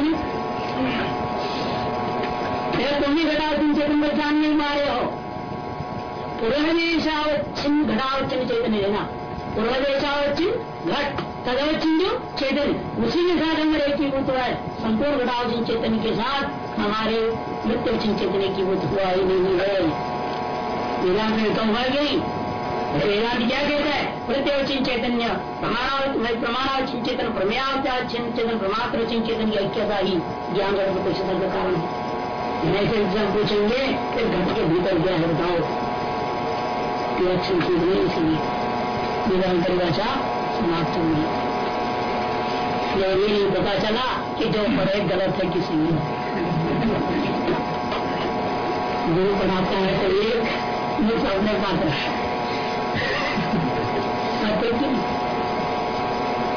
नहीं। तुम ही घटावचिन चेतन जान नहीं मारे हो। पूर्वदेशावच्छिन्न घटावच्छिन्न चेतन लेना पूर्वदेशावच्छिन्न घट। तदवचिन जो चेतन। उसी के साथ हमारे एकीभूत हुआ है। संपूर्ण घटावचिन चेतन के साथ हमारे मृत्यु चेतन एकीभूत हुआ ही नहीं है। में कम हुआ नहीं वेदांत क्या कहता है प्रत्यवचिन चैतन्य प्रमाणावचिन चेतन प्रमेयावचिन चेतन प्रमात्र चेतन की ऐक्यता ही? ज्ञान प्रतिष्ठता का कारण है। ऐसे एग्ज़ाम पूछेंगे कि घट के भीतर क्या है, बताओ। इसलिए। वेदांत पता चला कि जो पढ़े, गलत है किसी ने। गुरु पढ़ाता है तो एक, मुझ अपने पात्र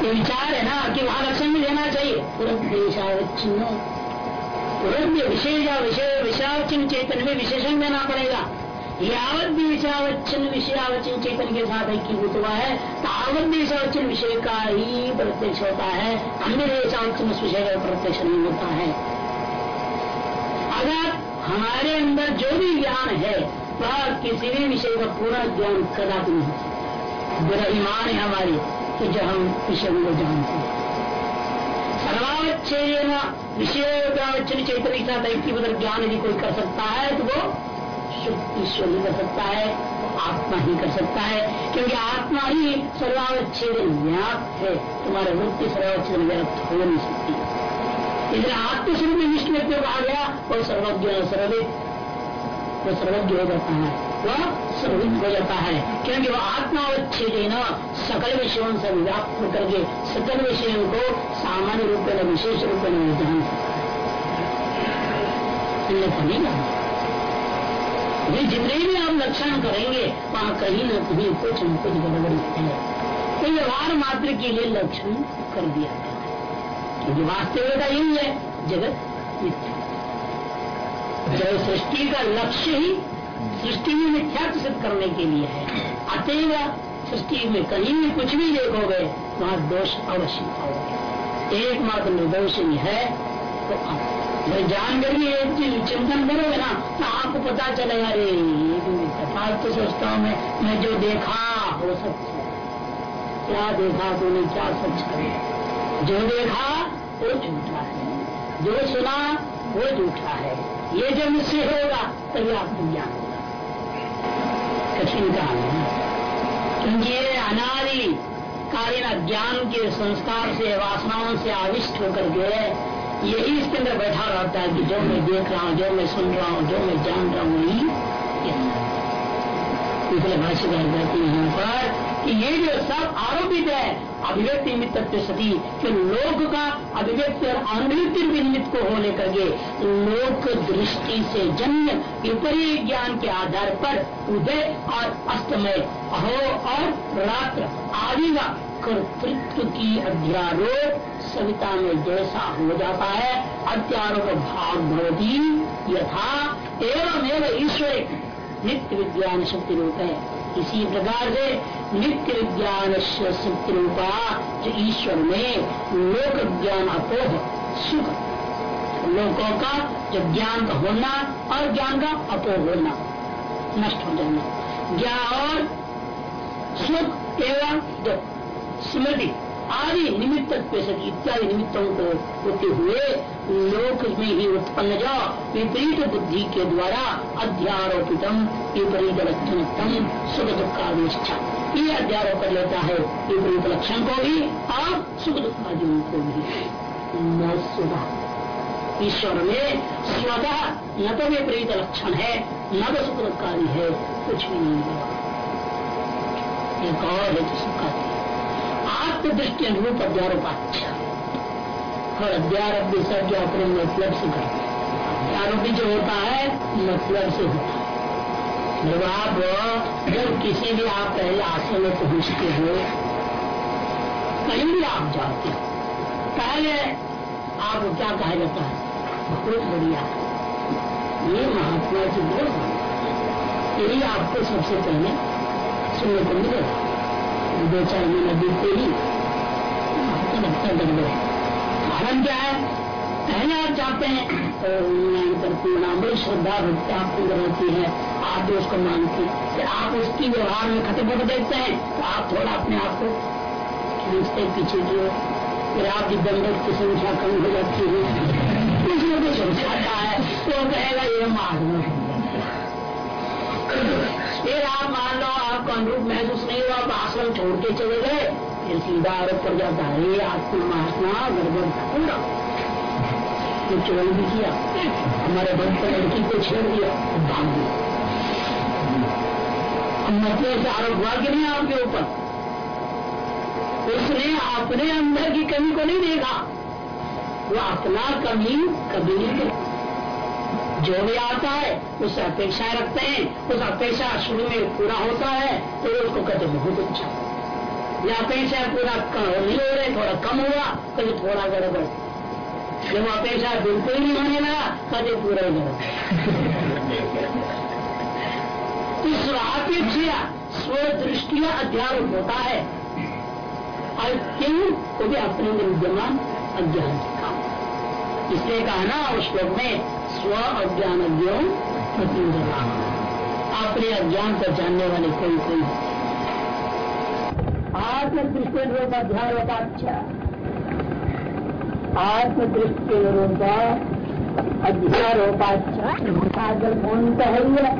ये विचार है ना कि वहाँ लक्षण भी लेना चाहिए। तुरंत देशावच्छिन्न तुरंत विशेष विषय विषयावचिन्न चेतन में विशेषण देना पड़ेगा। यावत भी विषयावच्छिन्न विषयावचिन्न चेतन के साथ एकीभूत हुआ है, तावत भी विषयावच्छिन्न विषय का ही प्रत्यक्ष होता है। अन्य देशावच्छिन्न विषय का प्रत्यक्ष नहीं होता है। अगर हमारे अंदर जो भी ज्ञान है वह किसी भी विषय का पूर्ण ज्ञान कदापि नहीं बुरा ईमान है हमारी कि जो हम विषय को जानते हैं। सर्वावच्छेद विषय चैतन्य के साथ ज्ञान यदि कोई कर सकता है तो वो ईश्वर ही कर सकता है, आत्मा ही कर सकता है। क्योंकि आत्मा ही सर्वावच्छेद व्याप्त है। तुम्हारे वृत्ति सर्वावच्छेद व्याप्त हो नहीं सकती। इसलिए आत्मस्वरूप विष्णु व्यक्ति आ गया, वो सर्वज्ञ सर्वित वो सर्वज्ञ हो जाता है। वह सर्वित हो जाता है। क्योंकि वह आत्मावच्छेद न, सकल विषयों से व्याप्त होकर के सकल विषयों को सामान्य रूप में, विशेष रूप में जान सकता। ये जितने भी हम लक्षण करेंगे, वहाँ कहीं ना कहीं कुछ न कुछ गड़बड़ी है। तो व्यवहार मात्र के लिए लक्षण कर दिया गया क्योंकि वास्तविकता यही है, जगत जब सृष्टि का लक्ष्य ही सृष्टि में मिथ्या सिद्ध करने के लिए है। अतएव सृष्टि में कहीं भी कुछ भी देखोगे, वहाँ दोष अवश्य पाओगे। एकमात्र निर्दोष ही है तो आप। जान करके एक चीज़ चिंतन करोगे ना तो आपको पता चलेगा अरे, ये तो सोचता हूँ मैं मैं जो देखा, वो है। क्या देखा तूने, क्या सच करे? जो देखा, वो झूठा है। जो सुना, वो झूठा है। ये जब मुझसे होगा तभी आपको ज्ञान होगा कठिन काम क्योंकि ये अनादि कालीन अज्ञान के संस्कार से, वासनाओं से आविष्ट होकर के यही इसके अंदर बैठा रहता है कि जो मैं देख रहा हूँ, जो मैं सुन रहा हूँ, जो मैं जान रहा हूँ, वही इसलिए भाष्य कहते यहाँ पर कि ये जो सब आरोपित है, अभिव्यक्ति निमित्त सती, कि लोक का अभिव्यक्ति और अनुभक्ति निमित्त को होने करके लोक दृष्टि से जन्य विपरीय ज्ञान के आधार पर उदय और अस्तमय, अहो और रात्र आदि का कर्तृत्व की अध्यारोप सविता में जैसा हो जाता है अत्यारोप भाग भवती यथा एवं एवं ईश्वर नित्य विज्ञान शक्ति रूप है। इसी प्रकार से नित्य ज्ञान शक्ति रूपा जो ईश्वर में लोक ज्ञान अपोह सुख। लोकों का जो ज्ञान का होना और ज्ञान का अपोह होना, नष्ट हो जाना। ज्ञान और सुख एवं स्मृति। आदि निमित्त इत्यादि निमित्तों को होते हुए लोक में ही उत्पन्न जो विपरीत बुद्धि के द्वारा अध्यारोपितम विपरीत लक्षण सुख दुख का ये अध्यारोप कर लेता है, विपरीत लक्षण को भी और सुख दुख को भी। न सुधा ईश्वर में स्वतः न तो विपरीत लक्षण है, न तो सुख दुख आदि है, कुछ भी नहीं है। एक और है तो सुख आदि आत्मदृष्टि अनुरूप अध्यारोपाख्या और सब जो अपने मतलब से करते अध्यारोपी जो होता है मतलब से होता है। जब आप, जब किसी भी आप पहले आसन में पहुँचते हो, कहीं भी आप जाते हो, पहले आपको क्या कहा जाता है? बहुत बढ़िया। ये महात्मा जी बहुत यही आपको सबसे पहले सुनने को मिलेगा। दो चार महीने बीतते ही कारण क्या है पहले आप चाहते हैं तो पूर्ण बड़ी श्रद्धा भक्ति आपको रहती है आप भी उसको मानती फिर आप उसकी व्यवहार में खत्म होकर देखते हैं तो आप थोड़ा अपने आप को खींचते पीछे की ओर फिर आपकी दंडक की संख्या कम हो जाती है कुछ कुछ हो जाता है तो कहेगा ये मार फिर आप मान लो आपको अनुरूप महसूस नहीं हुआ आश्रम छोड़ के चले गए। फिर सीधा आरोप कर जाता है आपको महात्मा गड़बड़ पूरा। तो चोरी भी किया। हमारे पर लड़की को छेड़ दिया। भाग दिया मतलब से आरोप हुआ कि नहीं आपके ऊपर। उसने अपने अंदर की कमी को नहीं देखा। वो अपना कमी कभी नहीं देखा। जो भी आता है उससे अपेक्षाएँ रखते हैं। उस अपेक्षा शुरू में पूरा होता है तो उसको कहते बहुत अच्छा। या अपेक्षा पूरा नहीं हो रहे थोड़ा कम हुआ, कभी थोड़ा गड़बड़। जब अपेक्षा बिल्कुल नहीं होने लगा कभी पूरा ही तो स्वापेक्षा स्वदृष्टिया अध्यारोप होता है। और क्यों? वो भी अपने विद्यमान अज्ञान का इसलिए कहा ना, उस श्लोक में स्व अज्ञान अपने अज्ञान को जानने वाले कोई कोई। आत्मदृष्टि रूप अध्यारोपाख्या। आत्मदृष्टि रूप अध्यारोपाख्या जब फ़ोन तो है।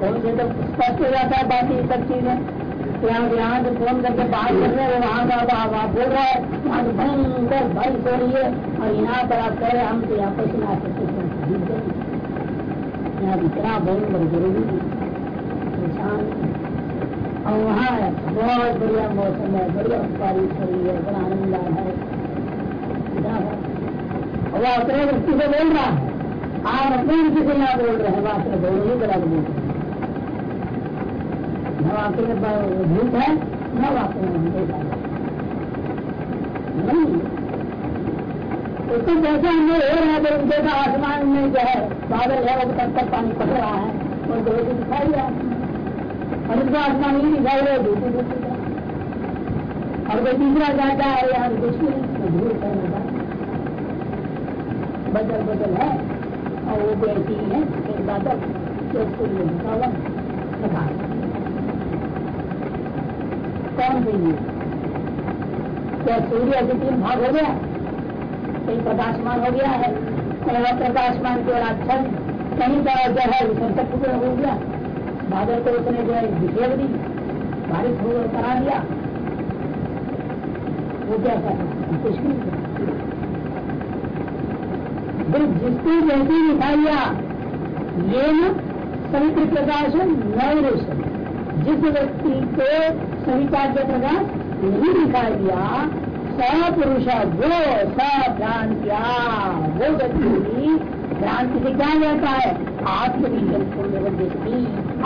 फ़ोन से तो स्पष्ट हो जाता है बाकी सब चीज़ें। यहाँ यहाँ से फ़ोन करके बात कर रहे हैं वहाँ का आप बोल रहा है वहाँ भयंकर बारिश हो रही है, और यहाँ पर आप कह रहे हम तो यहाँ पर सुना सकते यहाँ इतना भयंकर ज़रूरी इंसान और वहाँ बहुत बढ़िया मौसम है, बढ़िया बारिश हो रही है, बड़ा आनंद आ रहा है। और वो अपने व्यक्ति से बोल रहा है, आप अपने व्यक्ति से यहाँ बोल रहे हैं वास्तव दोनों ही बड़ा बोल रहे हैं। न में भूत है न वाक्य में उसको जैसे हमने हो रहा है उनके आसमान में जो है, बादल है, वो तक तक पानी पड़ रहा है, और दो दिखाई दिया और उनको आसमान ही दिखाई रहे दूसरी दूसरी और कोई तीसरा जाता है, यहाँ दूसरी धूल करने बदल बदल है, और वो ऐसी ही है एक बादल जो उसको लिखा हुआ कौन चाहिए क्या सूर्य के तीन भाग हो गया? कहीं प्रकाशमान हो गया है। कहीं प्रकाशमान केवल आच्छन कहीं का जो है विसर्जक टुकड़ा हो गया। बादल को उसने जो है विषेक दी, बारिश हो करा दिया। वो क्या कर कुछ नहीं जिसकी जैसी दिखाइया ये न पवित्र प्रकाश नवरेशन। जिस व्यक्ति को के प्रकाश नहीं दिखाई दिया सपुरुष वो सभ्रांतिया। वो व्यक्ति भ्रांति से क्या जाता है? आत्मविजन को दृष्टि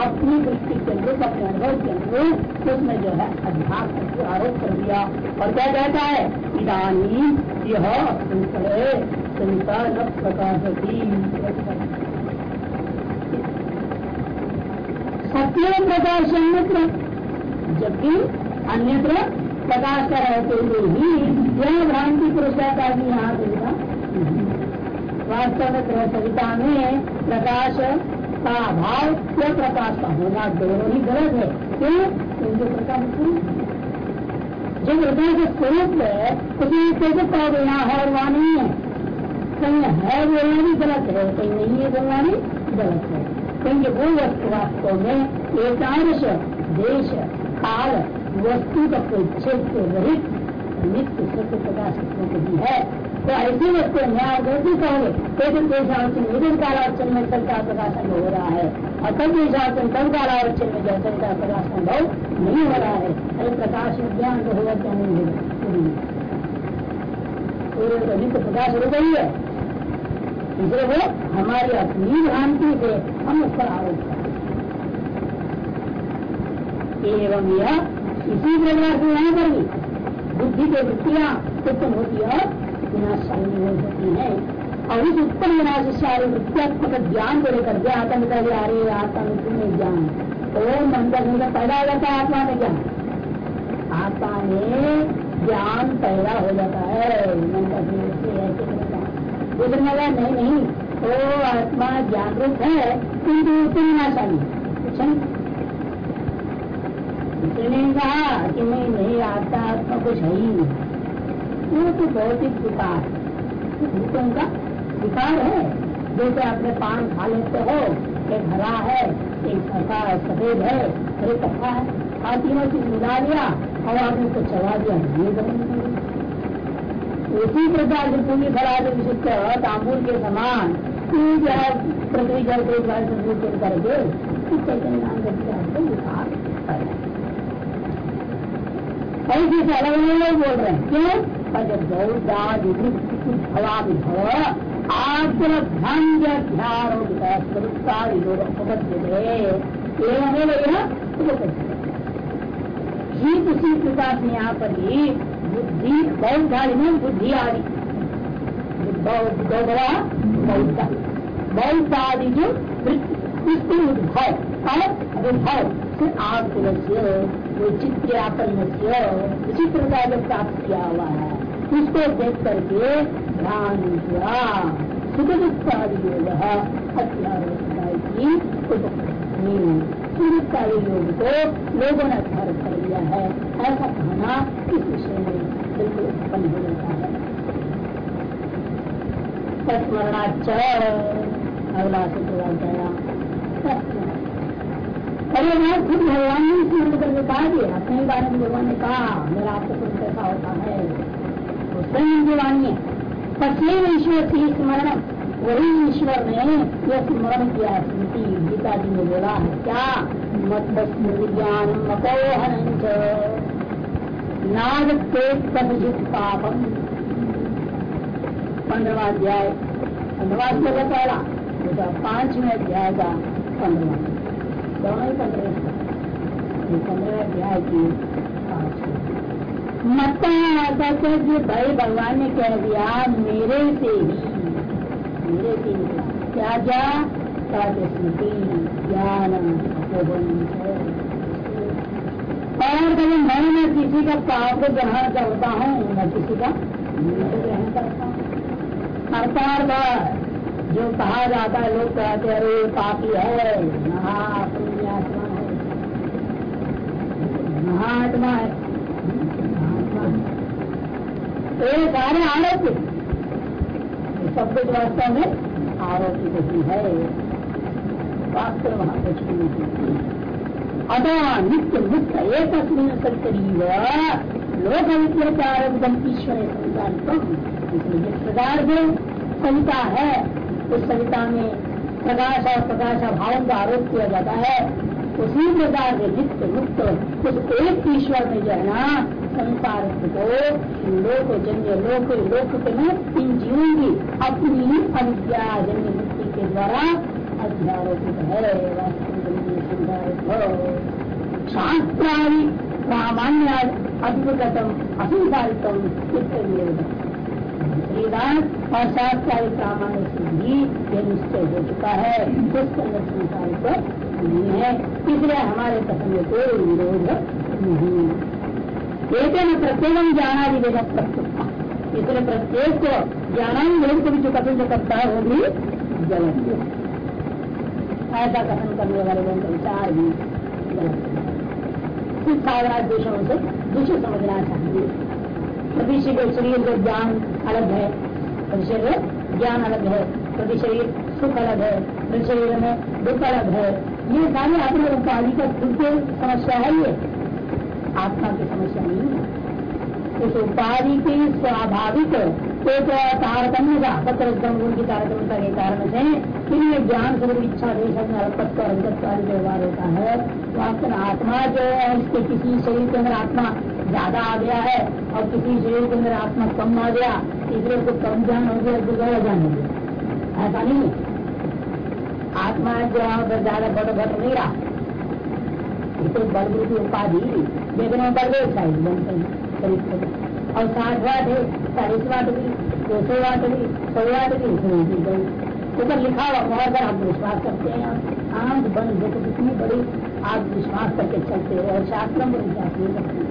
अपनी दृष्टि के अनुरूप, अपने अनुभव के अनुरूप उसमें जो है अध्यात्म को आरोप कर दिया। और क्या कहता है? इधानी यह संता न प्रकाश सत्य प्रकाश अन्यत्र जबकि अन्यत्र प्रकाश का रहते हुए ही यह भ्रांति पुरस्कार का भी यहाँ सुविधा वास्तव में सविता में प्रकाश का अभाव या प्रकाश का होना दोनों ही गलत है। क्यों? प्रकाश जो प्रकाश स्वरूप है उसी कैसे कहोगे यहाँ है और वहाँ नहीं है कहीं है बोलना भी गलत है कहीं नहीं है बोलना भी गलत है। क्योंकि वो वस्तु वास्तव में एकांश देश काल वस्तु का परिच्छेद के रहित नित्य सत्य प्रकाश को भी है। तो ऐसी वस्तु न्याय वैसे कहोगे लेकिन देशावचन निधन कालावचन में का प्रकाशन हो रहा है। और तब देशावचन तब कालावचन में जैसे का प्रकाश संभव नहीं हो रहा है अरे प्रकाश ज्ञान तो होगा क्या नहीं होगा पूरे तो प्रकाश हो गई है। इसलिए वो हमारी अपनी भ्रांति से हम उस पर आरोप एवं यह इसी प्रकार से यहाँ पर भी बुद्धि के वृत्तियाँ उत्पन्न होती है विनाशाली हो सकती है। और उस उत्पन्न विनाशाली वृत्त्यात्मक ज्ञान को लेकर के आत्म कर आ रही है आत्मा में ज्ञान। ओम अंदर में पैदा हो जाता है, आत्मा में ज्ञान। आत्मा में ज्ञान पैदा हो जाता है ऐसे वो दूसरे ने नहीं नहीं वो आत्मा रूप है, किंतु तुम ना चाहिए कुछ दूसरे ने कहा कि नहीं नहीं आता आत्मा कुछ है ही नहीं। वो तो ही विकार भूतों का विकार है। जैसे अपने पान खा लेते हो एक हरा है एक फसा सफ़ेद है एक कथा है। और तीनों चीज़ मिला लिया, और आपने उसको चला दिया, ये उसी प्रकार से पूरी फलाद विशिष्ट तांबूल के समान जो है पृथ्वी जल को करके अलग अलग लोग बोल रहे हैं। क्यों? विभव आत्मभ्यांग ध्यान स्वरूपता एवं यह ठीक उसी प्रकार से यहाँ पर भी बुद्धि बौद्धादि में बुद्धि आदि बौद्ध आदि जो उसके से आकुल विचित्र्यापन्न विचित्र का जो प्राप्त किया हुआ है उसको देख करके ध्यान हुआ सुख दुख योग का योग को लोगों ने धारण कर लिया है ऐसा कहना इस विषय में बिल्कुल उत्पन्न हो जाता है स्मरणाच अगला सूत्र गया। अरे मैं खुद भगवान ने स्मरण करके कहा दिया। अपने बारे में भगवान ने कहा, मेरा आपको कुछ कैसा होता है। तो स्वयं है पश्चिम ईश्वर की स्मरण वही ईश्वर ने यह स्मरण किया स्मृति। गीता जी ने बोला है क्या? मत ज्ञान मपोहन नाग कथित पापम। पंद्रवा अध्याय। पंद्रवा अध्याय का पहला। पाँचवें अध्याय का पंद्रवा। अध्याय की भाई भगवान ने कह दिया, मेरे से मेरे से क्या क्या स्मृति ज्ञान और कभी मैं न किसी का पाप ग्रहण करता हूँ, न किसी का ग्रहण करता हूँ। अर्थात जो कहा जाता है, लोग कहते अरे पापी है महात्मा है महात्मा। है ये सारे आरोपित सब कुछ वास्तव में आरोपित ही है। वास्तव वहाँ कुछ भी नहीं नित्य मुक्त एक सत्तरीव लोक विद्याचारम ईश्वर संसारितम इसलिए जिस प्रकार से सविता है। उस सविता में प्रकाश और प्रकाश भाव का आरोप किया जाता है। उसी प्रकार से नित्य मुक्त उस एक ईश्वर में जो है ना संसार को लोक जन्य, लोक लोक के में इन जीवों की अपनी अविद्या जन्य मुक्ति के द्वारा अध्यारोपित है। शास्त्रादि सामान्य अद्भुतम असंसारितम और शास्त्रादि सामान्य से भी यह निश्चय हो चुका है। उसके अंदर संसारित नहीं है। इसलिए हमारे कथन में कोई विरोध नहीं एक प्रत्येक ज्ञाना वेद प्रस्तुत इसलिए प्रत्येक को ज्ञानान वेद को भी जो कथन जो करता है, वो भी गलत ऐसा कथन करने वाले लोगों का विचार भी कुछ सावरा देशों से दूसरे समझना चाहिए। प्रति शरीर शरीर का ज्ञान अलग है। प्रति शरीर ज्ञान अलग है। प्रति शरीर सुख अलग है। प्रति शरीर में दुख अलग है। ये सारे अपने उपाधि का खुद समस्या है ये। आत्मा की समस्या नहीं है। उस उपाधि के स्वाभाविक एक तारतम्य का पत्र गुण की तारतम्यता के कारण से ये ज्ञान स्वरूप, इच्छा देश में अल्पत्व और व्यवहार होता है। वास्तव में आत्मा जो है इसके किसी शरीर के अंदर आत्मा ज़्यादा आ गया है और किसी शरीर के अंदर आत्मा कम आ गया। तीसरे को कम ज्ञान हो गया ज़्यादा ज्ञान हो गया ऐसा नहीं है। आत्मा जो है ज़्यादा घट घट नहीं रहा। इसे बल की उपाधि, देखने में बल साइज़ बनते हैं और साठ वाट है, चालीस वाट भी, दो सौ वाट भी, सौ वाट भी ऊपर लिखा हुआ बहुत बार आप विश्वास करते हैं, आँख बंद देखो कितनी बड़ी आप विश्वास करके चलते हो, और शास्त्र में विश्वास नहीं करते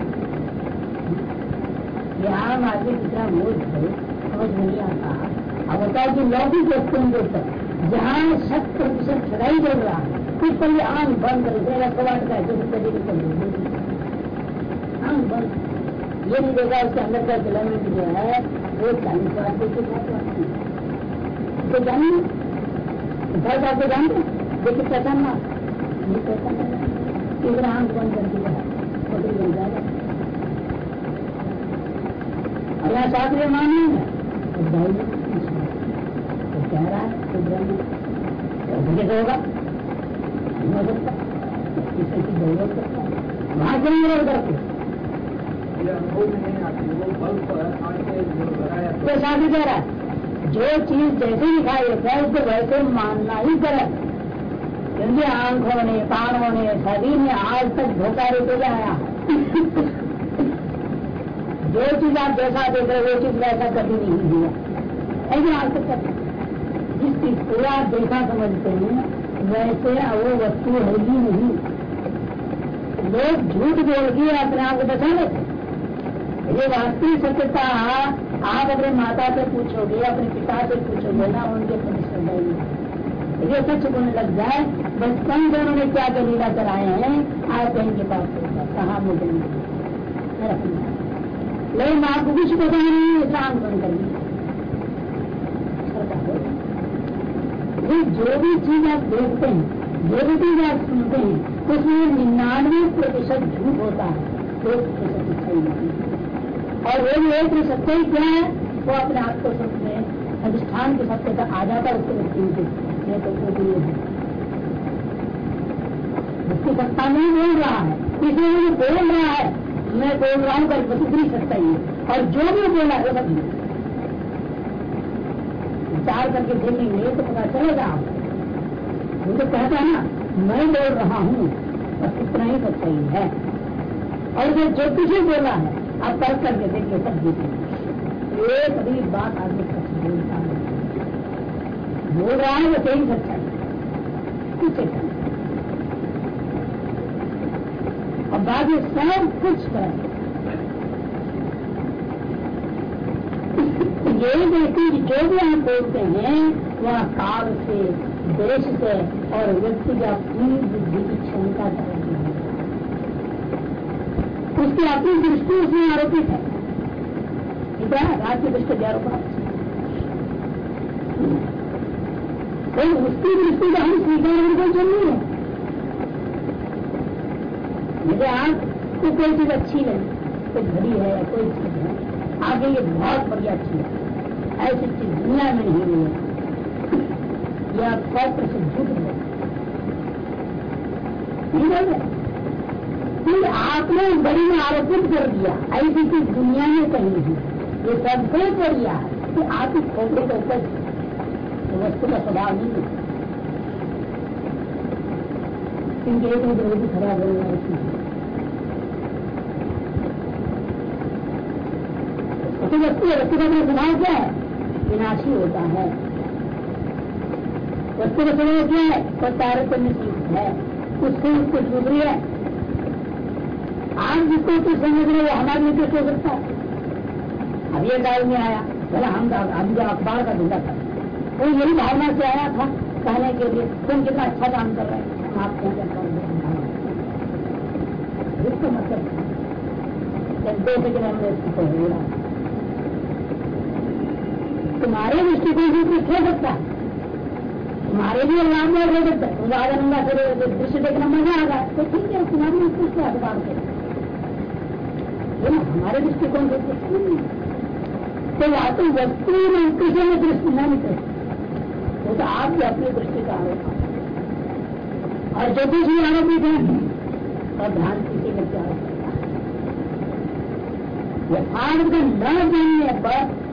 आम आदमी कितना मूर्ख है, समझ नहीं आता। अब बताओ कि लौकिक वस्तुओं के ऊपर जहाँ शत प्रतिशत ठगाई चल रहा है। फिर पहले आँख बंद कर देगा कबाट का ऐसे कभी आँख बंद। ये नहीं देगा उसके अंदर का फिलामेंट जो है, वो चालीस बार देखिए तो जानिए घर का। तो जानते देखिए पहचानना ये पहचान इधर आँख बंद कर दिया। पकड़ी बन जाएगा और यहाँ शास्त्रीय मानी है कह रहा है तो ब्रह्म कैसे होगा। नहीं हो सकता। किसी की ज़रूरत करता है। वहाँ नहीं करते? तो शादी कह रहा है जो चीज़ जैसे दिखाई देता है उसको वैसे मानना ही गलत। क्योंकि आँखों ने कानों ने शरीर ने आज तक धोखा देते आया जो चीज़ आप जैसा देख रहे वो चीज़ वैसा कभी नहीं दिया लेकिन आज तक कभी? जिस चीज़ को आप देखा समझते हैं, वैसे वो वस्तु है ही नहीं। लोग झूठ बोल के अपने आप को बचा लेते ये वास्तविक सत्यता आप अपने माता से पूछोगे, अपने पिता से पूछोगे, ना उनके प्रति ये सच बोलने लग जाए बचपन से उन्होंने क्या क्या लीला कराए हैं आज कहीं के पास कहा मुझे लेकिन आपको कुछ पता नहीं शांत बंद कर जो भी चीज़ आप देखते हैं, जो भी चीज़ आप सुनते हैं, उसमें निन्यानवे प्रतिशत झूठ होता है। एक प्रतिशत सही और वो भी एक सत्य ही क्या है, वो अपने आप को सबसे अधिष्ठान के सत्य का आ जाता है उसके व्यक्ति के तो है। उसकी सत्ता नहीं बोल रहा है इसलिए वो बोल रहा है, मैं बोल रहा हूँ कल दूसरी सत्ता ही है। और जो भी बोला है, वो सब विचार करके देखेंगे तो पता चलेगा। आपको तो कहता है ना मैं बोल रहा हूँ बस इतना ही सच्चाई है। और जो जो कुछ ही बोला है, आप तर्क करके देखिए, सब देखेंगे एक भी बात आगे सच बोलता है। बोल रहा है वो सही सच्चाई कुछ और बाकी सब कुछ है। ये देखिए जो भी आप बोलते हैं, वह काल से देश से और व्यक्ति की अपनी बुद्धि की क्षमता उसकी अपनी दृष्टि उसमें आरोपित है। ठीक है राज्य दृष्टि आरोप तो उसकी दृष्टि का हम स्वीकार बिल्कुल नहीं है। मुझे आँख को कोई चीज़ अच्छी लगी कोई घड़ी है, कोई चीज़ है आगे ये बहुत बढ़िया चीज़ है। ऐसी चीज़ दुनिया में नहीं है यह सौ प्रतिशत झूठ है फिर आपने बड़ी में आरोपित कर दिया। ऐसी चीज़ दुनिया में कहीं नहीं। ये सबसे कर दिया कि आप इस खोपड़े का ऊपर तो वस्तु का स्वभाव नहीं है। इनके एक भी खराब हो रहा है तो वस्तु वस्तु का स्वभाव क्या है? विनाशी होता है। वस्तु का स्वभाव क्या है वो तारतम्य चीज़ है। उससे उसको छूट रही है। आप जिसको कुछ समझ रहे हो हमारे लिए हो सकता है? अब ये काल में आया चला हम हम जो अखबार का धंधा था वो यही भावना से आया था कहने के लिए, तुम कितना अच्छा काम कर रहे हैं। आप क्या इसका मतलब दो सेकंड हमने इसको तुम्हारे दृष्टिकोण से कुछ हो सकता? है तुम्हारे लिए लाभदायक हो सकता? है तुम आनंदा से दृश्य देखना मज़ा आ रहा है तो ठीक है, तुम्हारे लिए क्या अधिकार से हमारे दृष्टिकोण से कुछ नहीं तो या तो वस्तु में किसी में दृष्टि न निकले वो तो आप भी अपनी दृष्टि का आरोप और जो कुछ भी आरोपित है, और ध्यान किसी में क्या यथार्थ का न जानने पर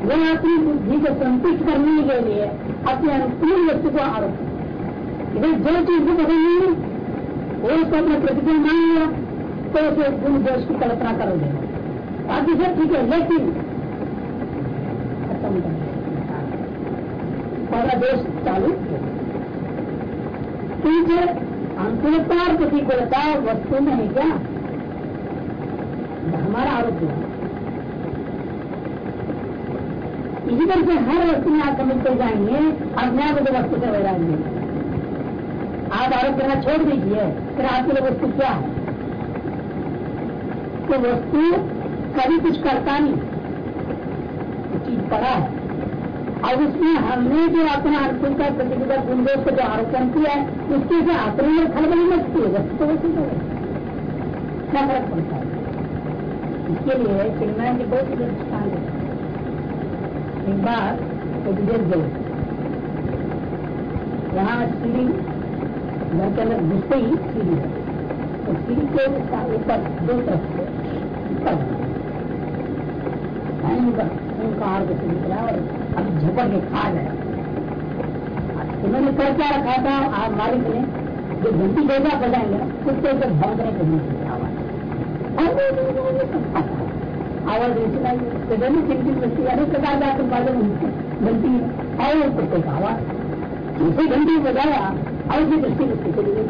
वह अपनी बुद्धि को संतुष्ट करने के लिए अपने अनुकूल व्यक्ति को आरोप। इधर जो चीज़ को नहीं है वो उसको अपना प्रतिकूल मान लिया। तो उसे गुण दोष की कल्पना कर देगा बाकी सब ठीक है, लेकिन खत्म पहला दोष चालू। ठीक है अनुकूलता और प्रतिकूलता वस्तु में है क्या? हमारा आरोप है। तरह से हर वस्तु में आप समझते जाएँगे अपने आप को वस्तु से वैराग्य आप आरोप करना छोड़ दीजिए, फिर आपके लिए वस्तु क्या है? तो वस्तु कभी कुछ करता नहीं। चीज़ पड़ा है। और उसमें हमने जो अपना अनुकूल का प्रतियोगिता गुणदोष को जो आरोपण किया है, उसके से अपने में खलबली मचती है वस्तु तो वस्तु क्या फ़र्क पड़ता है? इसके लिए चिन्मय की बहुत दृष्टान है। एक बार तो विदेश गए वहाँ सीढ़ी अंदर घुसते ही सीढ़ी है तो सीढ़ी को ऊपर दो तरफ़ से उनका आर्ग से निकला और अब झपट के खा गया उन्होंने कर क्या रखा था आप मालिक ने जो घंटी देगा बजाएँगे उसके ऊपर भौंकने को नहीं आवाज़ लाई तो दोनों चिंतित व्यक्ति अनेक प्रकार का उत्पादन घंटी और प्रत्येक आवाज़ इसे घंटी बजाया और उसकी दृष्टि दृष्टि चली गई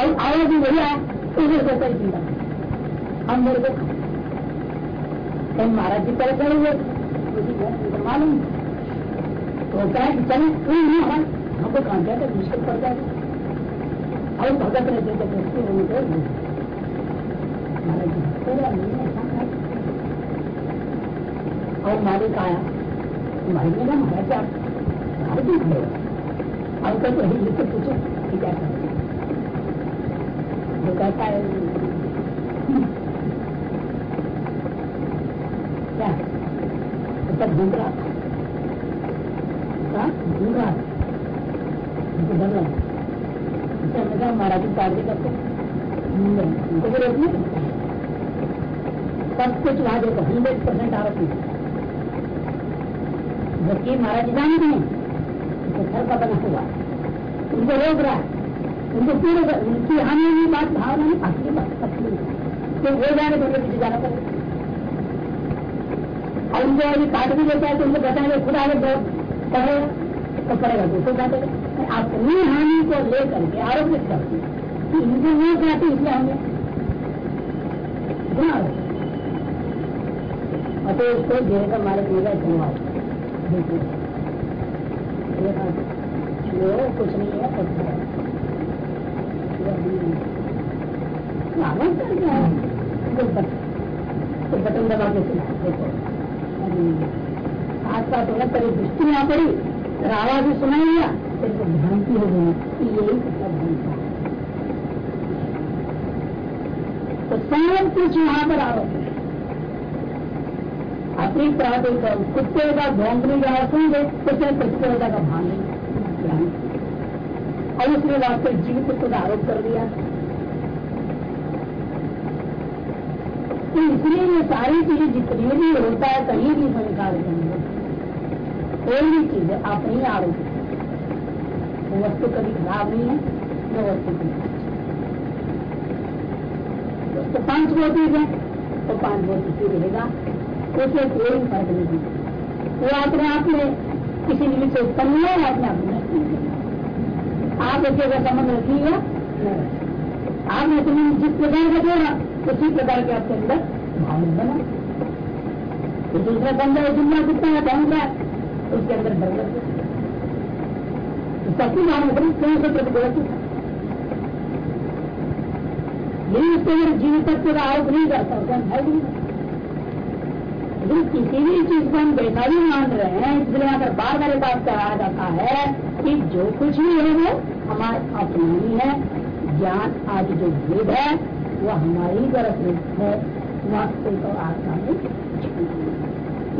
और आवाज़ भी बढ़िया, उसे कहता ही चिंता हम मेरे को कहीं महाराज जी परेशान हुए मालूम। तो क्या है कि चले? कोई नहीं हमारे हमको कहा जाए मुश्किल पड़ जाए और भगत ने दृष्टि होने को और मालिक आया मालिक ने महाराज आप महाराज जी खड़े अब तो ये तो पूछो क्या करें जो कहता है? क्या सब घूम रहा घूम रहा उनको डर लगा महाराज की पार्टी करते उनको भी रोकने सब कुछ वहाँ देखो हंड्रेड परसेंट आरोपी जबकि महाराज जानते नहीं। तो घर का बना हुआ। उनको रोक रहा है। उनको पूरे उनकी हानि की बात, भावना नहीं असली बात असली तो हो जाने तो पीछे जाना पड़ेगा और उनको अभी काट भी देता है तो उनको बताएँगे खुद आगे पढ़े तो पड़ेगा दूसरे बातें अपनी हानि को लेकर के आरोपित करते हैं। इनको नहीं कहते इसलिए हमें गुना और तो उसको देर का मालिक मिलेगा धन्यवाद कुछ नहीं है तो बटन दबा के सुना, देखो। साथ साथ तेरी दृष्टि ना पड़ी। आवाज़ भी सुनाई दिया तेरे को भ्रांति हो गई। यही भ्रांति तो सब कुछ वहाँ पर है अपनी प्रातिक कुत्ते का भोंगने का सुन तो उसने प्रतियोगिता का भान नहीं। और उसने वास्तविक जीवित का आरोप कर दिया। तो इसलिए ये सारी चीज़ें जितनी भी होता है, कहीं भी अंदर कोई भी चीज़ है नहीं आरोप वो वस्तु कभी खराब नहीं है, वो वस्तु कभी तो पाँच भौतिक है तो पाँच भौतिक ही रहेगा। उससे कोई फ़र्क नहीं वो अपने आप में किसी निमित्त से उत्पन्न हुआ अपने आप में आप उसके अगर संबंध रखिएगा आपने तुम्हें जिस प्रकार का जोड़ा उसी प्रकार के आपके अंदर भावना बना। तो दूसरा बंदा है जुम्मा कितना है भावना है? उसके अंदर डर लगता तो सबकी भावना बनी क्यों से प्रतिबोध यही उसके अंदर जीवित आरोप नहीं करता, उसका भय नहीं। लेकिन किसी भी चीज़ को हम भी मान रहे हैं इसलिए यहाँ पर बार बार बात कहा जाता है कि जो कुछ भी है वो हमारे अपना ही है। ज्ञान आदि जो भेद है वो हमारी तरफ़ है। वास्तविक और आत्मा में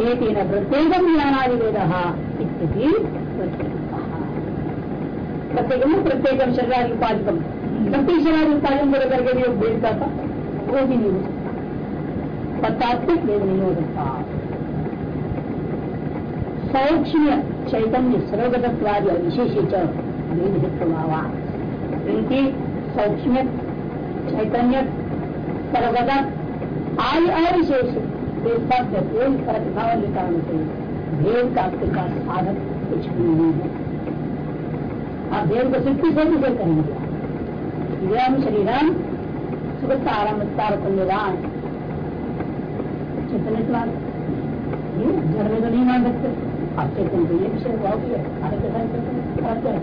एक न प्रत्येक ज्ञानादि वेद स्थिति प्रत्येक प्रत्येक शरीर उपाधिकम प्रत्येक शरीर उत्पादन को लेकर के भी भेद करता, वो भी नहीं हो सकता पत्तात्मक भेद नहीं हो सकता। सौक्ष्म चैतन्य सर्वगतवादी विशेष भेद क्योंकि सौक्ष्म चैतन्य सर्वगत आय अविशेष ये सब कोई प्रतिभावन कारण से भेद का आपके साधन कुछ भी नहीं है। आप भेद को सिद्धि से भी करेंगे? शरीरम सुखता आरंभ तार निदान चित्तनित्वान मान सकते। आप चेतन तो ये विषय हुआ भी है के साथ और क्या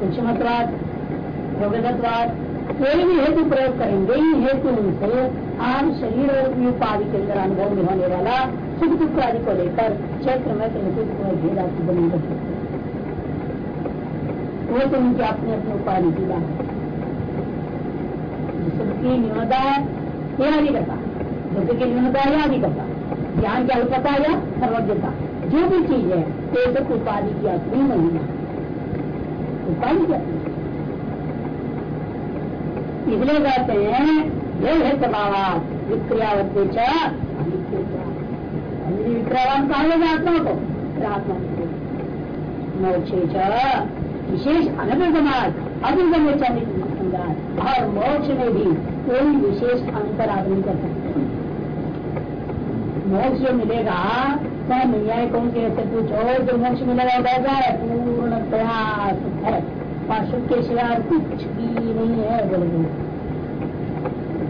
सूक्ष्मत्वाद योगतवाद कोई भी हेतु प्रयोग करेंगे ही हेतु से आप शरीर और उपाधि के अंदर अनुभव में होने वाला, सुख दुख आदि को लेकर क्षेत्र में भेद आपको बना कर सकते। वो तो उनकी अपने अपने उपाधि की बात है सुख की न्यूनता है या अधिकता दुख की न्यूनता या अधिकता ज्ञान की अल्पता या सर्वज्ञता जो भी चीज़ है तो उपाधि की अपनी महिमा उपाधि की अपनी इसलिए कहते हैं, यह है स्वभाव विक्रियावत विक्रियावान कहा जाएगा आत्मा को? आत्मा मोक्षे विशेष अनभिगमात अभिगम और मोक्ष में भी कोई विशेष अंतर नहीं कर सकते मोक्ष जो मिलेगा न्याय कौन के ऐसे पूछो जो मोक्ष मिलेगा वैसा है पूर्ण प्रयास है। पार्श्व के सिवा कुछ भी नहीं है, बोले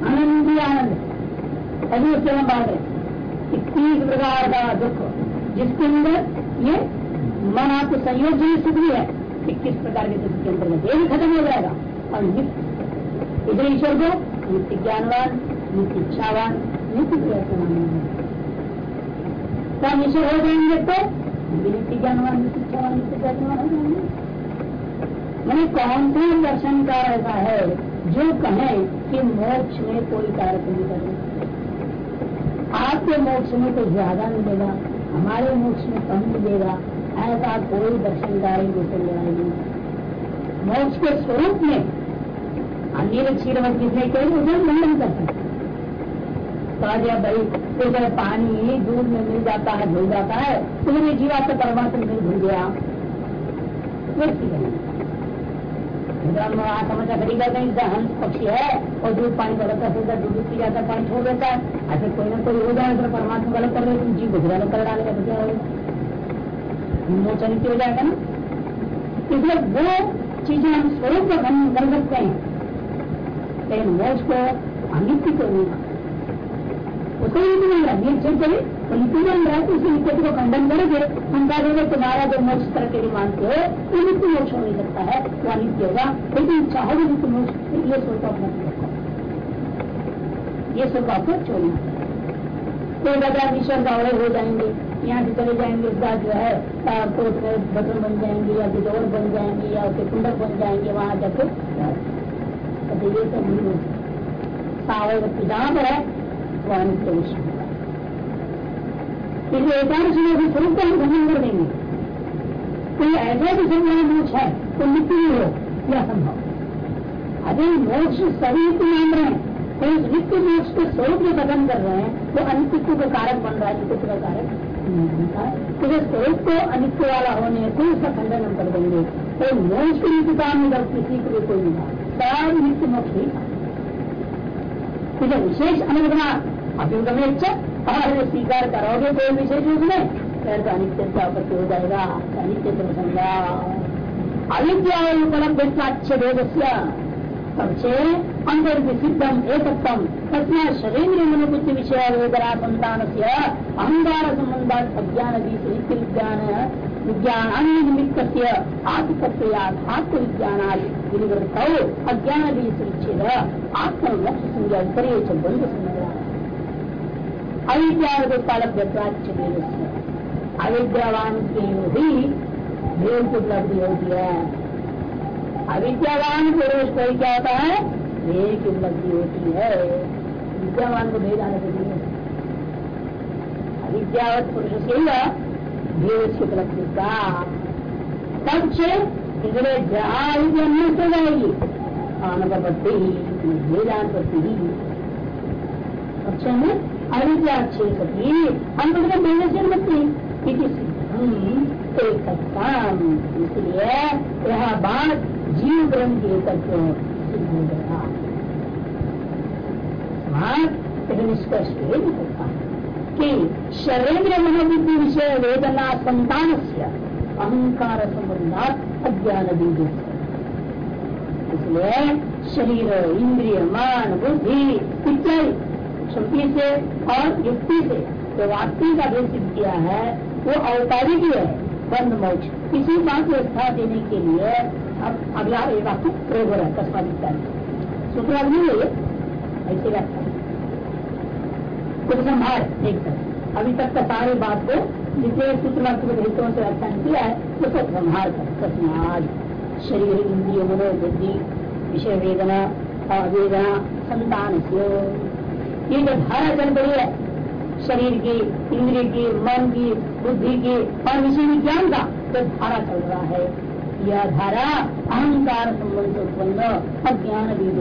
आनंद ही आनंद। अभी उसके हम बात है इक्कीस प्रकार का दुख जिसके अंदर ये मन आपको संयोग से सुख भी है इक्कीस प्रकार के दुख के अंतर्गत ये भी खत्म हो जाएगा? और नित्य। इधर ईश्वर को नित्य ज्ञानवान, नित्य इच्छावान, नित्य प्रयत्नवान। तब ईश्वर हो जाएँगे तो मैंने कौन कौन दर्शन का ऐसा है जो कहे कि मोक्ष में कोई कार्य नहीं करे आपके मोक्ष में तो ज़्यादा मिलेगा हमारे मोक्ष में कम मिलेगा ऐसा कोई दर्शनकारी दूसरे नहीं मोक्ष के स्वरूप में अन्य क्षीरवत जिसने कोई उसे नहीं कर सकते तो भाई तो जब पानी दूध में मिल जाता है धुल जाता है। तो जीवा से परमात्मा नहीं धुल गया। समस्या खड़ी करते हैं हंस पक्षी है। और दूध पानी गलत कर दूध पी जाता, पानी छोड़ देता है। ऐसे कोई ना कोई हो जाए तो परमात्मा गलत कर रहे जीव को गलत कर डालेगा तो क्या हो जाएगा ना। इसलिए वो चीज़ें हम स्वरूप खंडन कर सकते हैं। लेकिन मोक्ष को अनित्य को नहीं उसको नीति मिल रहा है निश्चय चले तो नीति मिल रहा तो उसी नित्य को खंडन करेंगे हम कह देंगे तुम्हारा जो मोक्ष तरह के मानते हो वो नित्य मोक्ष हो नहीं सकता है वो अनित्य होगा लेकिन चाहोगे नित्य मोक्ष ये अपना ये सोच आपको छोड़ना कोई बजा ईश्वर का हो जाएँगे यहाँ से चले जाएँगे उसका जो है कोर्ट बटन बन जाएँगे या और बन जाएँगे या उसके कुंडक बन जाएँगे वहाँ जाके तो ये सब नहीं हो। सावय व्यक्ति जहाँ पर है। वो अनित्य विषय इसलिए एकादश में भी स्वरूप का हम खंडन कर देंगे कोई ऐसा भी संज्ञान मोक्ष है तो नहीं हो यह संभव अभी मोक्ष सभी को मान रहे हैं तो इस वित्त मोक्ष के स्वरूप में कथन कर रहे हैं तो अनित्व का कारक बन रहा है नित्य का कारक नहीं तो स्वरूप को अनित्य वाला होने से उसका खंडन हम कर देंगे तो मोक्ष की नीति काम नहीं किसी को भी कोई नहीं था सब नित्य मोक्ष ही था विशेष अनुगमा अभ्युगम और स्वीकार करोगे, कोई विशेष उसमें फिर तो अनित्य का हो जाएगा। अनित्य प्रसंगा अविद्या उपलब्ध अंतर सिद्धम एकत्म तस्मा शरीर मनोबुद्धि विषय वेदरा संतान से अहंगार संबंधा अज्ञान विज्ञान विज्ञान अन्य निमित्त आत्मतत्व विज्ञान विनिवृत्त अज्ञान भी सुच्छेद आत्म संज्ञा उत्तरे बंध संज्ञा अविद्यालभ्य अविद्यावान के भी भेद की उपलब्धि होती है। अविद्यावान पुरुष को क्या होता है भेद की उपलब्धि होती है। विद्यावान को भेद आने के लिए अविद्यावत पुरुष से भेद की उपलब्धि का। से इसलिए जहाँ विद्या नष्ट हो जाएगी। अनुपत्ति ही अच्छा में अविद्या अच्छी सती अंत एक इसलिए यह बात जीव के सिद्ध हो गया निष्कर्ष कि शरीर विषय वेदना संतान से अहंकार संबंधात अज्ञान बीज इसलिए शरीर इंद्रिय मान बुद्धि इत्यादि श्रुति से और युक्ति से जो वास्तविक अभेद सिद्ध किया है, वो औपाधिक है बंद मोक्ष इसी बात को स्था देने के लिए अब अगला एक आपको प्रयोग हो रहा है तस्मादित्या सूत्र अग्नि ऐसे व्याख्या। उपसंहार एक तरह अभी तक का सारी बात को जितने सूत्र हितों से व्याख्यान किया है उसको संहार कर तस्माद शरीर, इंद्रिय मनोबुद्धि विषय वेदना अवेदना संतान ये जो धारा चल रही है, शरीर की, इंद्रिय की, मन की, बुद्धि की और विषय विज्ञान का जो धारा चल रहा है, यह धारा अहंकार संबंध उत्पन्न अज्ञान बीज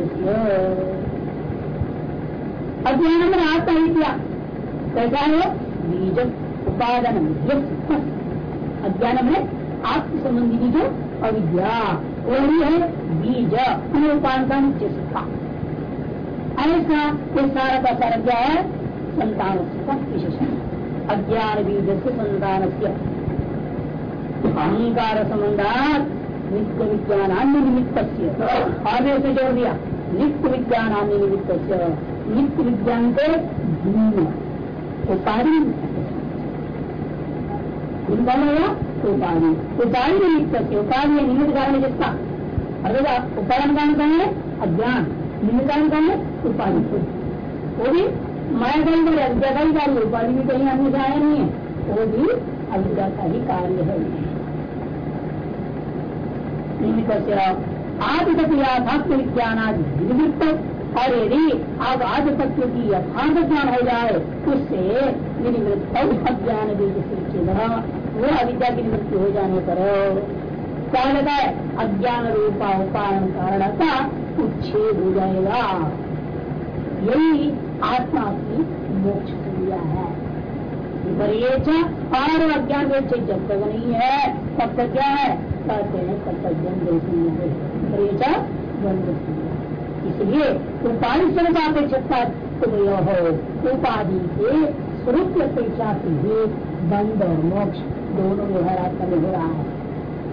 अज्ञान में आता ही क्या। कैसा है? बीज उपादान अज्ञान में आत्म संबंधी बीज अविद्या वही है बीज अनुपादान जिसका ऐसा ये सारा का सारा क्या है संतान अज्ञान बीज से संतान अहंकार संबंधात नित्य विज्ञान अन्य निमित्त आगे से जोड़ दिया। नित्य विज्ञान अन्य निमित्त नित्य विज्ञान के उपाधि उपाधि। उपाधि निमित्त उपाधि निमित्त कारण जिसका अर्थात उपादान कारण कहें? अज्ञान। निमित्त कारण कहें है उपाधि वो भी माया का कार्य अविद्या का ही कार्य उपाधि भी कहीं से आया नहीं है वो भी अविद्या का ही कार्य है आदि तक याथात्म विज्ञान आदि और यदि आप आद तत्व की यथार्थ ज्ञान हो जाए उससे निवृत्त अज्ञान बीज वो अविद्या की निवृत्ति हो जाने पर, क्या लगा है? अज्ञान रूपा उपायन कारण उच्छेद हो जाएगा। यही आत्मा की मोक्ष क्रिया है। और अज्ञान जब तक नहीं है, तब तक क्या है? कहते हैं तब तक जन्म जन्म इसलिए उपाधि स्वरूप अपेक्षित हो उपाधि के स्वरूप की अपेक्षा से ही बंद और मोक्ष दोनों व्यवहार आत्मा में हो रहा है।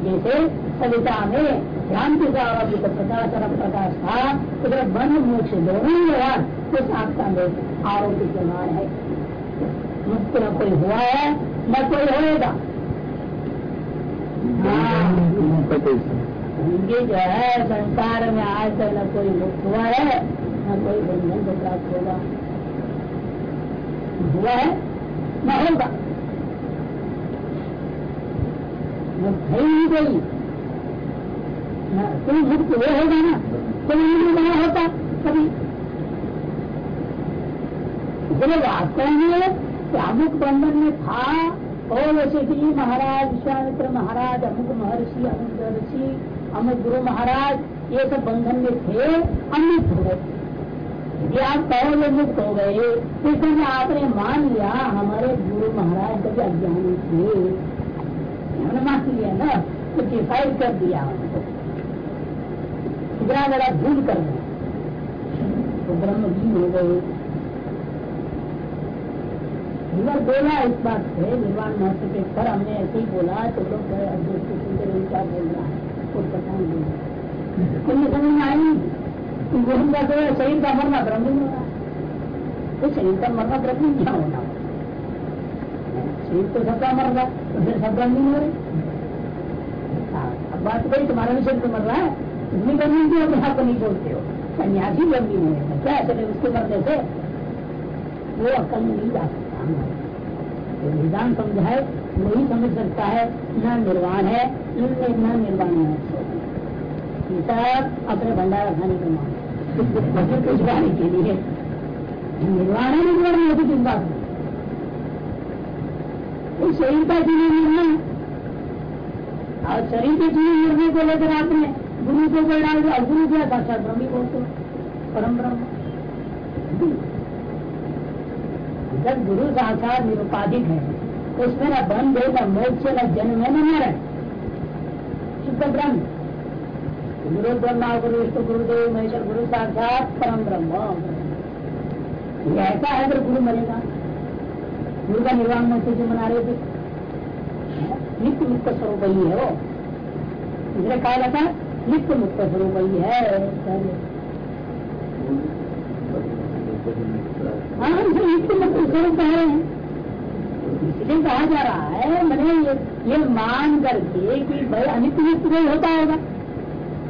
जैसे सविता में भ्रांति से आरोपित प्रकाश और प्रकाश था उधर बंद मोक्ष दोनों ही व्यवहार उस आत्मा में आरोपित व्यवहार है। मुक्त न कोई हुआ है न कोई होएगा हाँ। ये जो है संसार में आज तक न कोई मुक्त हुआ है न कोई बंधन को प्राप्त होगा। हुआ है न होगा। है ही कोई वो होगा ना कोई नहीं बना होता कभी। इसलिए वास्तव में अमुक बंधन में था, और वैसे ही महाराज विश्वामित्र महाराज, अमुक महर्षि, अमुक ऋषि अमुक गुरु महाराज, ये सब बंधन में थे अमुक्त हो गए। यदि आप कहोगे मुक्त हो गए। तो इसमें आपने मान लिया, हमारे गुरु महाराज कभी अज्ञानी थे। हमने मान लिया ना तो डिसाइड कर दिया। इतना बड़ा भूल कर तो ब्रह्म जी हो गए। बोला इस बात से निर्वाण महत्व के पर हमने ऐसे ही बोला तो लोग गए अध्यक्ष क्या बोल रहा है? कुछ पता नहीं। कुछ समझ में आई? कि कहते हैं शरीर का मरना ब्रह्म नहीं होना तो शरीर का मरना ब्रह्म क्या होना शरीर तो सबका मर रहा तो फिर सब नहीं हो रहे। हाँ, अब बात कही तुम्हारा भी शरीर तो मर रहा है। इतनी ब्रह्म क्यों अपने हाथ को नहीं छोड़ते हो? सन्यासी नहीं है। क्या चले उसके मरने से? वो अकल में नहीं जा सकता। जो निदान समझाए वही समझ सकता है न निर्वाण है न निर्वाण है। अपने भंडारा खाने के मान कुछ गाने के लिए। निर्वाण है निर्वाण होती किस में शरीर का जीवन निर्णय और शरीर के जीवन निर्णय को लेकर आपने गुरु को ऊपर डाल दिया, गुरु क्या साक्षात ब्रह्मी बोलते परम ब्रह्म। जब गुरु साक्षात निरुपाधिक है उसमें न बन है न मोक्ष न जन्म है न मरण शुद्ध ब्रह्म। गुरु ब्रह्मा, गुरु विष्णु गुरुदेव महेश्वर, गुरु साक्षात परम ब्रह्म। ऐसा है अगर गुरु मरेगा। का निर्वाण में से मना रहे थे। नित्य मुक्त स्वरूप ही है वो। इसलिए कहा जाता है नित्य मुक्त स्वरूप ही। है हाँ नित्य मुक्त स्वरूप है। इसे कहा जा रहा है मैंने ये, ये मान करके कि भाई अनित्य मुक्त नहीं होता होगा।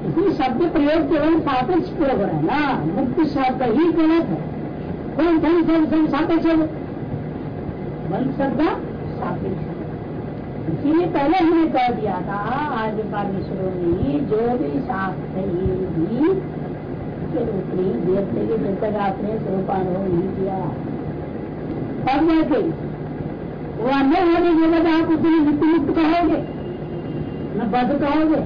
इसलिए शब्द प्रयोग केवल सापेक्ष प्रयोग है ना। मुक्त शब्द ही गलत है। कौन धन शब्द सापेक्ष बल शब्द सापेक्ष इसीलिए पहले हमने कह दिया था, आज परमेश्वरों ने जो भी शास्त्र भी के जब तक आपने स्वरूपानुभव नहीं किया। तब जाके वो अन्य होने के बाद आप मुक्त मुक्त कहोगे? न बद कहोगे?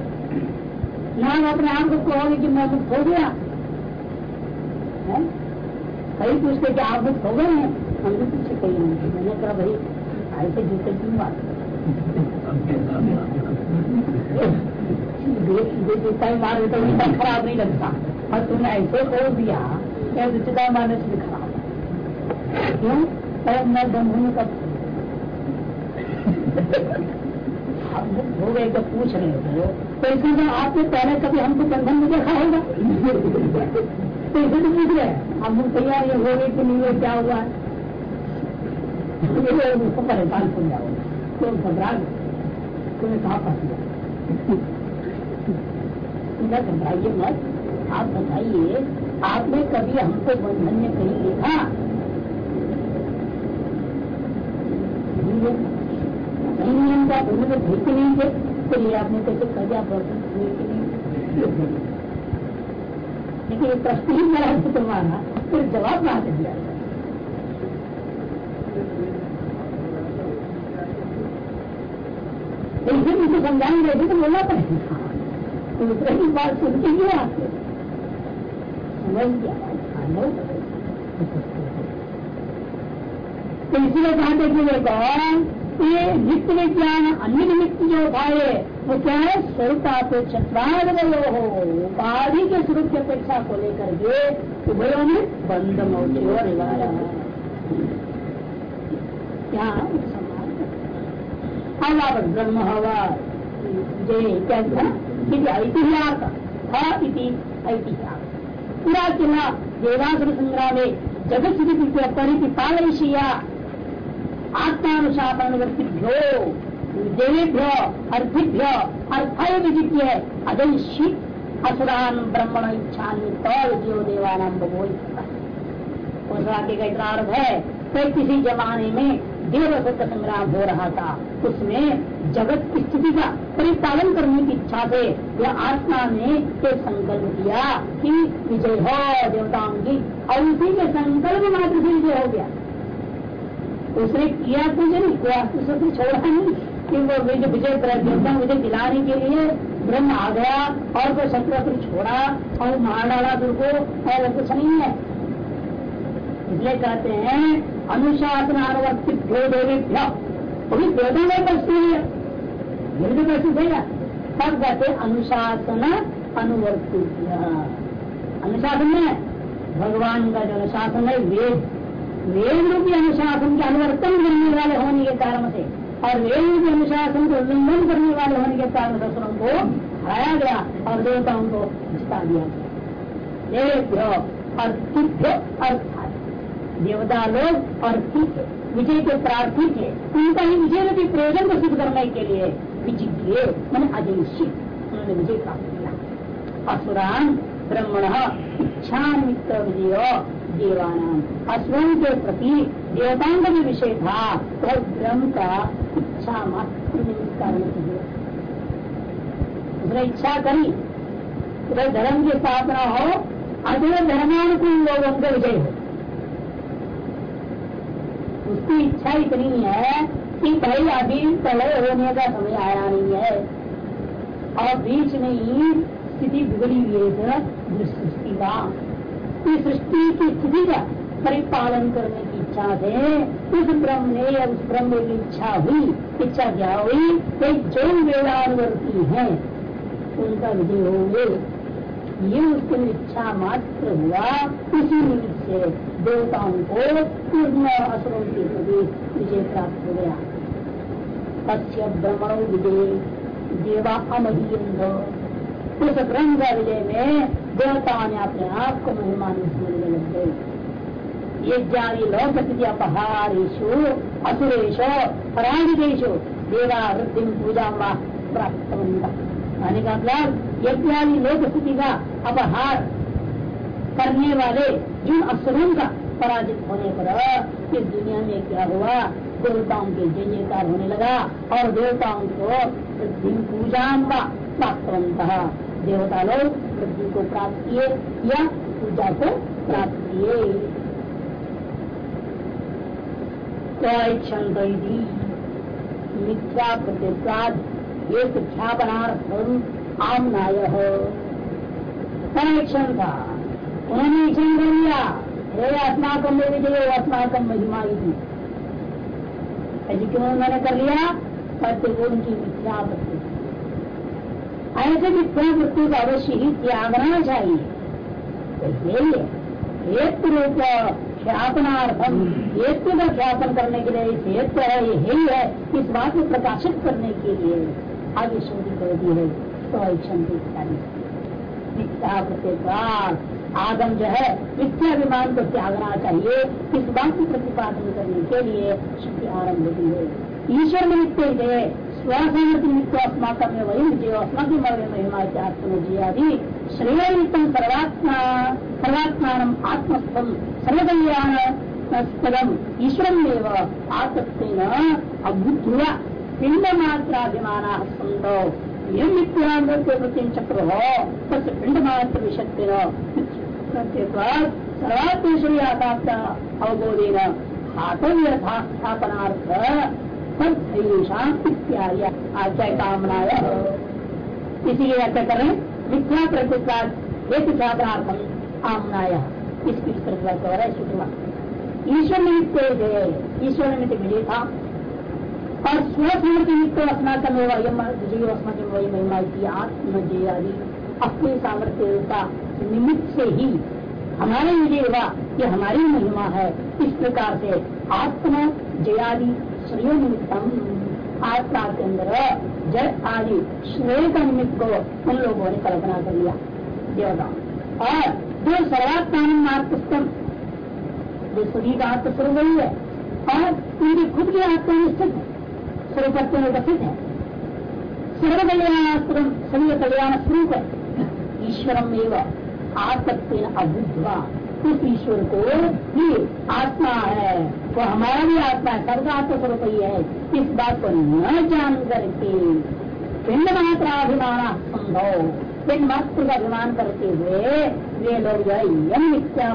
न आप अपने आप को कहोगे कि मैं मुक्त हो गया? कई पूछते कि आप मुक्त हो गए हैं? हम भी पूछे कहीं नहीं। मैंने कहा, भाई ऐसे जूते क्यों बात। जूता मार देता तो खराब नहीं लगता। और तुमने ऐसे बोल दिया क्या चिता मारने से खराब क्यों? मैं बंधु का हो। गए तो पूछ रहे हो तो इसमें आपने पहले कभी हमको बंधन में देखा होगा? तो इसे तो पूछ रहे हम तैयार हो गए कि नहीं है क्या हुआ? है परेशान हो तो घबरा तुम्हें कहा फंस गया घबराइए मत आप बताइए आपने कभी हमको बंधन में कहीं देखा नहीं का उन्हें तो नहीं थे तो ये आपने कैसे कर दिया लेकिन ये प्रश्न ही मेरा तुम्हारा फिर जवाब कहा दिया? लेकिन उनको समझाएँगे तो बोलना पड़ेगा तो दूसरे की बात सुन के समझ गया तो इसलिए कहते कि वे कौन ये नित्य विज्ञान अन्य निमित्त जो उठाए, वो क्या है? स्वरूप अपेक्षा हो। उपाधि के स्वरूप की अपेक्षा को लेकर के उभयों में बंद मोक्ष और क्या हवा। ब्रह्म क्या ऐतिहास इति पूरा किला जगत स्थिति परिपालयिया आत्मानुशासनवर्तिभ्यो देवेभ्यो, अर्थिभ्य अर्थय विजित्य अदंशी असुरान ब्रह्मण इच्छा जीव भगवो उस इतना अर्थ है? फिर किसी जमाने में देव सत्य संग्राम हो रहा था। उसमें जगत की स्थिति का परिपालन करने की इच्छा से यह आत्मा ने एक संकल्प किया कि विजय हो, देवताओं की और उसी के संकल्प मात्र से विजय हो गया। उसने किया कुछ नहीं, किया कुछ छोड़ा नहीं कि वो विजय देवता विजय दिलाने के लिए ब्रह्म आ गया और कोई शत्रु छोड़ा और मार डाला दुर्गो और कुछ नहीं है। इसलिए कहते हैं अनुशासन अनुवर्तित देवेभ्य वही वेदों में बसती है भी बसती है तब कहते अनुशासन अनुवर्तित अनुशासन में भगवान का जो अनुशासन है वेद वेद रूपी अनुशासन के अनुवर्तन करने वाले होने के कारण से और वेद रूपी अनुशासन को उल्लंघन करने वाले होने के कारण से को हराया गया और देवताओं को जिता दिया देवेभ्य अर्थिभ्य अर्थ देवता लोग और विजय के प्रार्थी थे उनका ही विजय रूपी प्रयोजन को सिद्ध करने के लिए विजिज्ञ मैंने अजयशित उन्होंने विजय प्राप्त किया। असुरान, ब्रह्मण इच्छा निमित्त विजय, देवानाम। असुरों के प्रति देवताओं का जो विषय था, वह ब्रह्म का इच्छा मात्र इच्छा करी धर्म की स्थापना हो, अधर धर्मानुकूल लोगों का विजय हो। उसकी इच्छा इतनी है कि भाई अभी प्रलय होने का समय आया नहीं है। और बीच में ही स्थिति बिगड़ी हुई है सृष्टि का। इस सृष्टि की स्थिति का परिपालन करने की इच्छा से उस ब्रह्म ने या उस ब्रह्म की इच्छा हुई, इच्छा क्या हुई? कि जो वेदानुवर्ती है, उनका विजय होंगे। ये उसके इच्छा मात्र हुआ, उसी निमित्त से देवताओं को असुरों के प्रति विजय प्राप्त हो गया। तस्य भ्रमण विजय देवा अमहीन उस ब्रह्म का विजय में देवताओं ने अपने आप को महिमान समझने लग। गए यज्ञादि लोक स्थिति अपहारेशु असुरेशो पराजितेशु देवा वृद्धि पूजा प्राप्त आने का। मतलब यज्ञादि लोक स्थिति का अपहार करने वाले जिन असुरों का पराजित होने पर, इस दुनिया में क्या हुआ? देवताओं के जय जयकार होने लगा और देवताओं को पूजा का प्राप्त देवता लोग वृद्धि को प्राप्त किए या पूजा को प्राप्त किए। मिथ्या प्रतिपाद एक ख्यापनार्थम आमनाय। क्षण था। उन्होंने क्षण कर लिया। हे अस्माकम में विजय अस्माकम महिमा ऐसी क्यों उन्होंने कर लिया? सत्य को उनकी मिथ्या वृत्ति ऐसे मिथ्या वृत्ति को अवश्य ही त्यागना चाहिए। तो यही है एक रूप ख्यापनार्थम एक का ख्यापन करने के लिए इस हेतु है, ये ही है, इस बात को प्रकाशित करने के लिए आगे शोधी कर दी है। तो इत्यादि मिथ्या प्रत्येक आगम जो है विमान को त्यागना चाहिए, इस बात को प्रतिपादन करने के लिए श्रुति आरंभ होती है। ईश्वर निमित्त है स्वसामर्थ्य निमित्त अस्माक में वही जो अस्माक महिमा आत्मजी श्रेय निमित्तम सर्वात्मा आत्मस्थम सर्वकल्याण पदम ईश्वर आत्म अभूत पिंड मात्राभिमान संभव यम नित्यानंद प्रति चक्र हो पिंड मात्र विशक्ति सर्वात्मश्रेयाकाप्त अवबोधेन हातव्य स्थापनार्थ मिथ्या स्थापनार्थम आमनाय ईश्वर निमित्त ईश्वर निमित्त विजय था। और स्वस्मृति अस्नातम एवं विजय अस्मृति वही महिमा आत्मजय आदि अपने सामर्थ्य का निमित्त से ही हमारे विजय हुआ ये हमारी महिमा है। इस प्रकार से आत्मा जयादि श्रेय निमित्तम आत्मा के अंदर जय आदि श्रेय का निमित्त को उन लोगों ने कल्पना कर लिया। देवता और जो सर्वात्मान आत्मस्तम जो सभी का आत्मस्वरूप वही है, और उनकी खुद की आत्मा निश्चित है। स्वरूप में उपस्थित है सर्व कल्याण सभी कल्याण स्वरूप है ईश्वरम एवं आसक्ति अबुद्धवा उस ईश्वर को भी आत्मा है वो हमारा भी आत्मा है सबका आत्मस्वरूप ही है इस बात को न जान करके पिंड मात्र अभिमान संभव पिंड मात्र का अभिमान करते हुए वे लोग जो है यम मिथ्या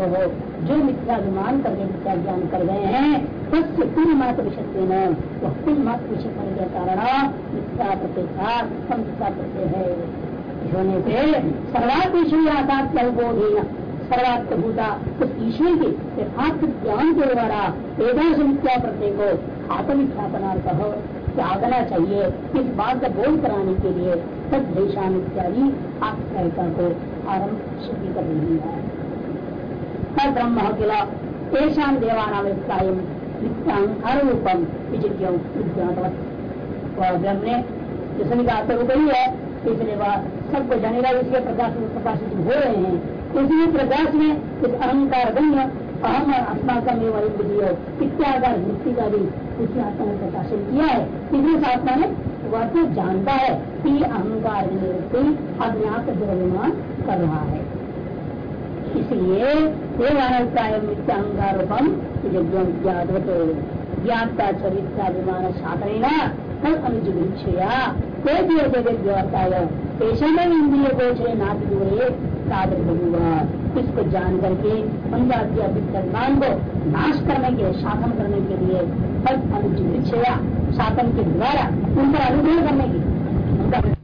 प्रत्यंचक्र हो। जो मिथ्या अभिमान करके मिथ्या ज्ञान कर गए हैं तस्य पिंड मात्र विषय न वह पिंड मात्र विषय होने के कारण मिथ्या प्रत्यय प्रत्यय है। होने से सर्वात्म ईश्वरी आकाश अवबोधेन सर्वात्मभूता, उस ईश्वर के यथार्थ ज्ञान के द्वारा वेदांश मिथ्या प्रत्यय को आत्मिख्यापनार्थ त्यागना चाहिए। इस बात का बोध कराने के लिए तद देशान इत्यादि को आरंभ शुद्धि कर रही है। ब्रह्म किला तेषाम देवानाम कायम नित्यांकार रूपम विजिज्ञ ब्रह्म ने है इसलिए वह सबको जानेगा इसके प्रकाश में प्रकाशित हो रहे हैं। इसी प्रकाश में इस अहंकार गण्य अहम बुद्धियो इत्याकार मुक्ति का भी उसी आत्मा ने प्रकाशित किया है। इस आत्मा ने वह तो जानता है कि अहंकार निवृत्ति द्रव्यमान कर रहा है। इसलिए नित्याहंकारोपम ज्ञाता चरित्राभिमान साधना पेशनम इंद्रिय गोचरे नाथ दूरे साधक हुआ। इसको जान करके उनका अभिमान को नाश करने के, शासन करने के लिए तद अनुचित शासन के द्वारा उन पर अनुग्रह करने की